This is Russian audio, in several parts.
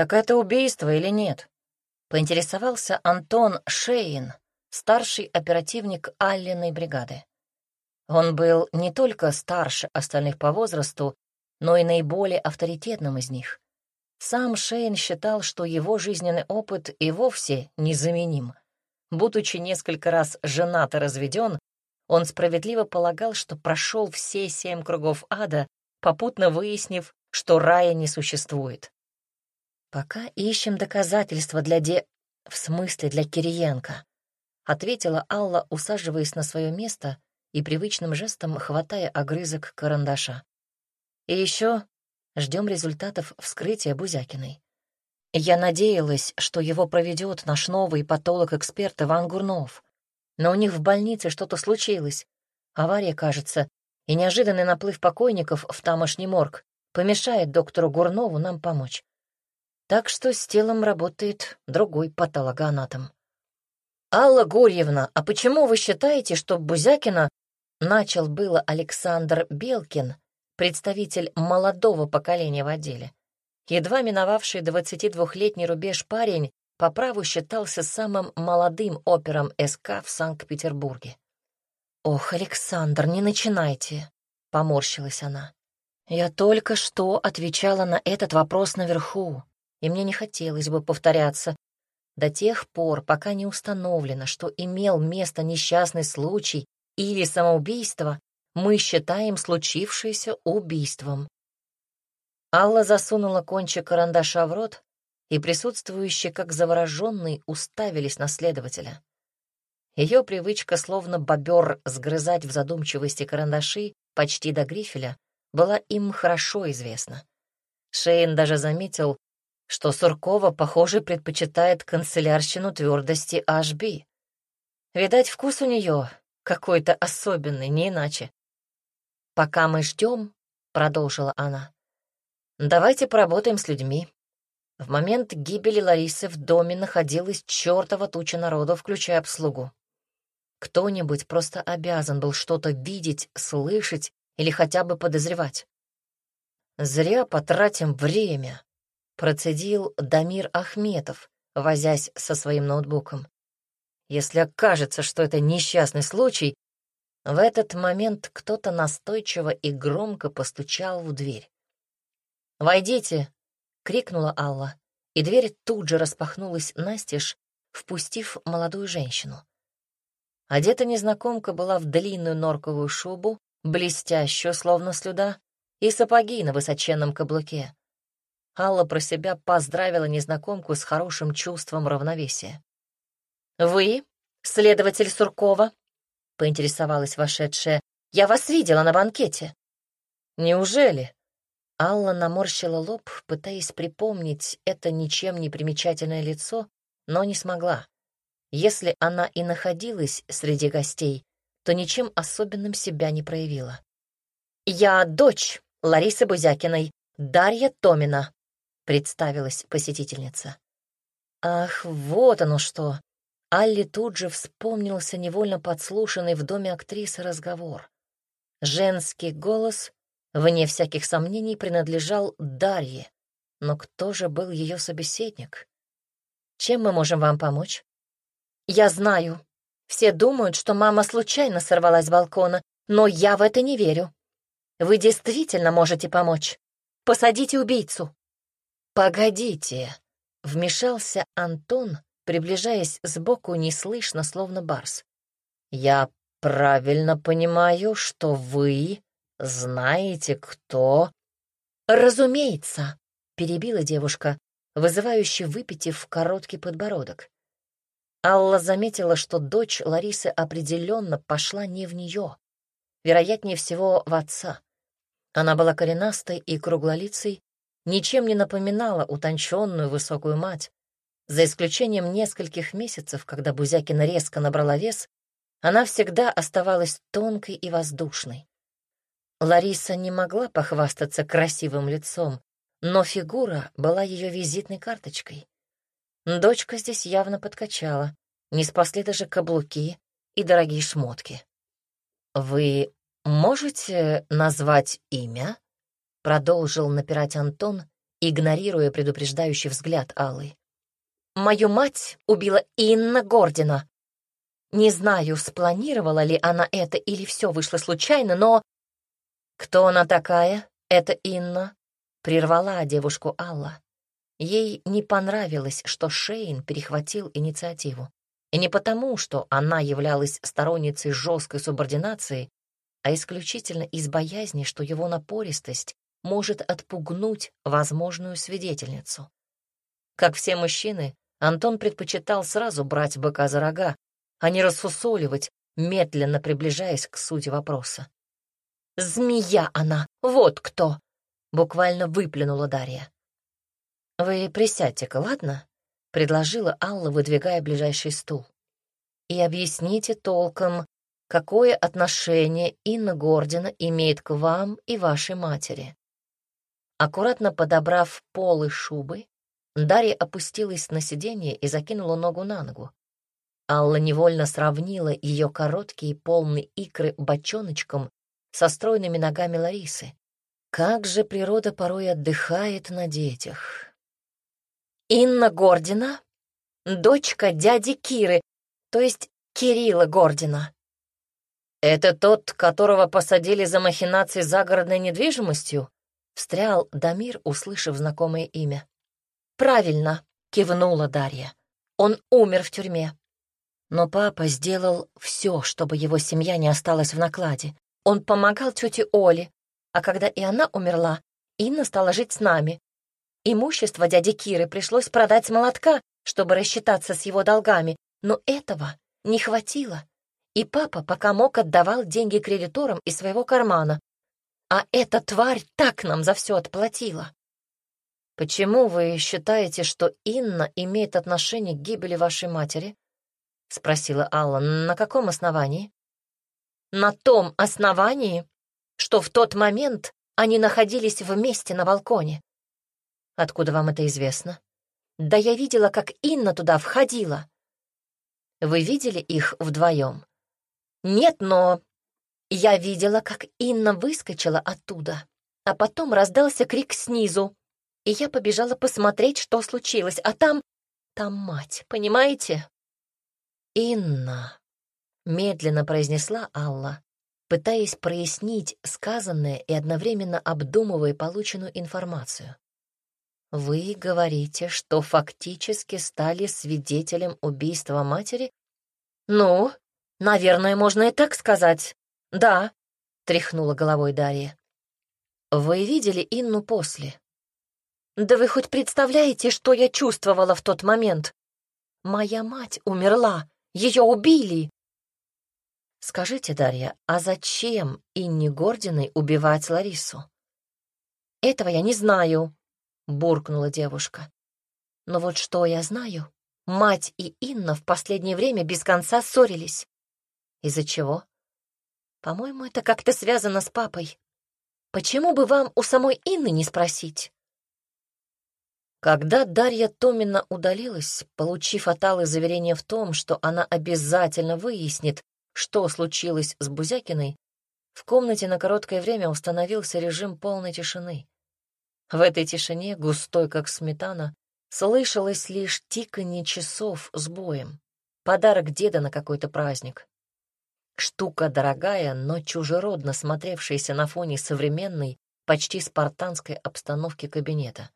«Так это убийство или нет?» — поинтересовался Антон Шейн, старший оперативник Алленой бригады. Он был не только старше остальных по возрасту, но и наиболее авторитетным из них. Сам Шейн считал, что его жизненный опыт и вовсе незаменим. Будучи несколько раз женат и разведен, он справедливо полагал, что прошел все семь кругов ада, попутно выяснив, что рая не существует. «Пока ищем доказательства для де... в смысле для Кириенко», — ответила Алла, усаживаясь на свое место и привычным жестом хватая огрызок карандаша. «И еще ждем результатов вскрытия Бузякиной. Я надеялась, что его проведет наш новый патолог-эксперт Иван Гурнов. Но у них в больнице что-то случилось. Авария, кажется, и неожиданный наплыв покойников в тамошний морг помешает доктору Гурнову нам помочь. Так что с телом работает другой патологоанатом. «Алла Гурьевна, а почему вы считаете, что Бузякина...» Начал было Александр Белкин, представитель молодого поколения в отделе. Едва миновавший 22-летний рубеж парень по праву считался самым молодым опером СК в Санкт-Петербурге. «Ох, Александр, не начинайте!» — поморщилась она. «Я только что отвечала на этот вопрос наверху, и мне не хотелось бы повторяться до тех пор, пока не установлено, что имел место несчастный случай или самоубийство, мы считаем случившееся убийством. Алла засунула кончик карандаша в рот, и присутствующие, как завороженные, уставились на следователя. Ее привычка, словно бобер, сгрызать в задумчивости карандаши почти до грифеля, была им хорошо известна. Шейн даже заметил, что Суркова, похоже, предпочитает канцелярщину твердости HB. Видать, вкус у нее какой-то особенный, не иначе. «Пока мы ждем», — продолжила она, — «давайте поработаем с людьми. В момент гибели Ларисы в доме находилась чертова туча народу, включая обслугу. Кто-нибудь просто обязан был что-то видеть, слышать или хотя бы подозревать. «Зря потратим время», — процедил Дамир Ахметов, возясь со своим ноутбуком. «Если окажется, что это несчастный случай, в этот момент кто-то настойчиво и громко постучал в дверь. «Войдите!» — крикнула Алла, и дверь тут же распахнулась настежь, впустив молодую женщину. Одета незнакомка была в длинную норковую шубу, блестящую, словно слюда, и сапоги на высоченном каблуке. Алла про себя поздравила незнакомку с хорошим чувством равновесия. «Вы, следователь Суркова?» поинтересовалась вошедшая. «Я вас видела на банкете». «Неужели?» Алла наморщила лоб, пытаясь припомнить это ничем не примечательное лицо, но не смогла. Если она и находилась среди гостей, то ничем особенным себя не проявила. «Я дочь Ларисы Бузякиной, Дарья Томина», — представилась посетительница. «Ах, вот оно что!» Алли тут же вспомнился невольно подслушанный в доме актрисы разговор. Женский голос, вне всяких сомнений, принадлежал Дарье. Но кто же был ее собеседник? Чем мы можем вам помочь? Я знаю. Все думают, что мама случайно сорвалась с балкона, но я в это не верю. Вы действительно можете помочь. Посадите убийцу. Погодите, вмешался Антон, приближаясь сбоку неслышно, словно барс. «Я правильно понимаю, что вы знаете, кто...» «Разумеется», — перебила девушка, вызывающе выпитив короткий подбородок. Алла заметила, что дочь Ларисы определенно пошла не в нее, вероятнее всего, в отца. Она была коренастой и круглолицей, ничем не напоминала утонченную высокую мать, за исключением нескольких месяцев, когда Бузякина резко набрала вес, она всегда оставалась тонкой и воздушной. Лариса не могла похвастаться красивым лицом, но фигура была ее визитной карточкой. Дочка здесь явно подкачала, не спасли даже каблуки и дорогие шмотки. «Вы можете назвать имя?» — продолжил напирать Антон, игнорируя предупреждающий взгляд Аллы. «Мою мать убила Инна Гордина. Не знаю, спланировала ли она это или все вышло случайно, но...» «Кто она такая? Это Инна?» — прервала девушку Алла. Ей не понравилось, что Шейн перехватил инициативу. И не потому, что она являлась сторонницей жесткой субординации, а исключительно из боязни, что его напористость может отпугнуть возможную свидетельницу. Как все мужчины, Антон предпочитал сразу брать быка за рога, а не рассусоливать, медленно приближаясь к сути вопроса. «Змея она! Вот кто!» — буквально выплюнула Дарья. «Вы присядьте-ка, ладно?» — предложила Алла, выдвигая ближайший стул. «И объясните толком, какое отношение Инна Гордина имеет к вам и вашей матери». Аккуратно подобрав полы шубы, Дарья опустилась на сиденье и закинула ногу на ногу. Алла невольно сравнила ее короткие полные икры бочоночком со стройными ногами Ларисы. Как же природа порой отдыхает на детях. Инна Гордина, дочка дяди Киры, то есть Кирилла Гордина. Это тот, которого посадили за махинации загородной недвижимостью? Встрял Дамир, услышав знакомое имя. Правильно, кивнула Дарья. Он умер в тюрьме. Но папа сделал все, чтобы его семья не осталась в накладе. Он помогал тете Оле, а когда и она умерла, Инна стала жить с нами, Имущество дяди Киры пришлось продать с молотка, чтобы рассчитаться с его долгами, но этого не хватило. И папа, пока мог, отдавал деньги кредиторам из своего кармана. А эта тварь так нам за все отплатила. «Почему вы считаете, что Инна имеет отношение к гибели вашей матери?» — спросила Алла. «На каком основании?» «На том основании, что в тот момент они находились вместе на балконе. Откуда вам это известно? Да я видела, как Инна туда входила. Вы видели их вдвоем? Нет, но я видела, как Инна выскочила оттуда, а потом раздался крик снизу, и я побежала посмотреть, что случилось, а там... там мать, понимаете? Инна, медленно произнесла Алла, пытаясь прояснить сказанное и одновременно обдумывая полученную информацию. Вы говорите, что фактически стали свидетелем убийства матери? Ну, наверное, можно и так сказать. Да, тряхнула головой Дарья. Вы видели Инну после? Да вы хоть представляете, что я чувствовала в тот момент? Моя мать умерла, ее убили. Скажите, Дарья, а зачем Инне Гординой убивать Ларису? Этого я не знаю, буркнула девушка. Но вот что я знаю, мать и Инна в последнее время без конца ссорились. Из-за чего? По-моему, это как-то связано с папой. Почему бы вам у самой Инны не спросить? Когда Дарья Томина удалилась, получив от Аллы заверение в том, что она обязательно выяснит, что случилось с Бузякиной, в комнате на короткое время установился режим полной тишины. В этой тишине, густой как сметана, слышалось лишь тиканье часов с боем. Подарок деда на какой-то праздник. Штука дорогая, но чужеродно смотревшаяся на фоне современной, почти спартанской обстановки кабинета.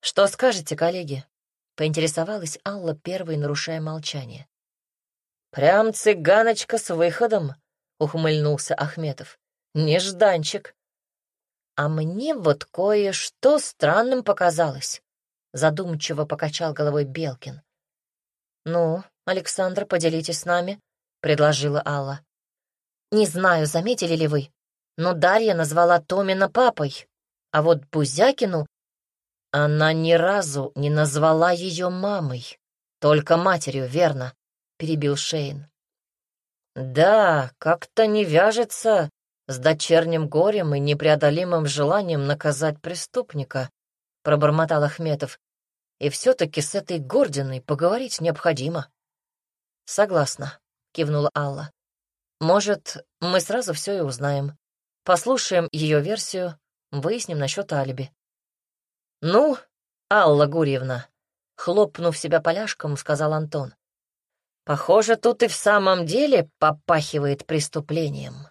«Что скажете, коллеги?» — поинтересовалась Алла, первой нарушая молчание. «Прям цыганочка с выходом», — ухмыльнулся Ахметов. «Нежданчик». «А мне вот кое-что странным показалось», — задумчиво покачал головой Белкин. «Ну, Александр, поделитесь с нами», — предложила Алла. «Не знаю, заметили ли вы, но Дарья назвала Томина папой, а вот Бузякину она ни разу не назвала ее мамой, только матерью, верно?» — перебил Шейн. «Да, как-то не вяжется с дочерним горем и непреодолимым желанием наказать преступника, пробормотал Ахметов. И все-таки с этой Гординой поговорить необходимо. Согласна, кивнула Алла. Может, мы сразу все и узнаем. Послушаем ее версию, выясним насчет алиби. «Ну, Алла Гурьевна», — хлопнув себя поляшком, сказал Антон. «Похоже, тут и в самом деле попахивает преступлением».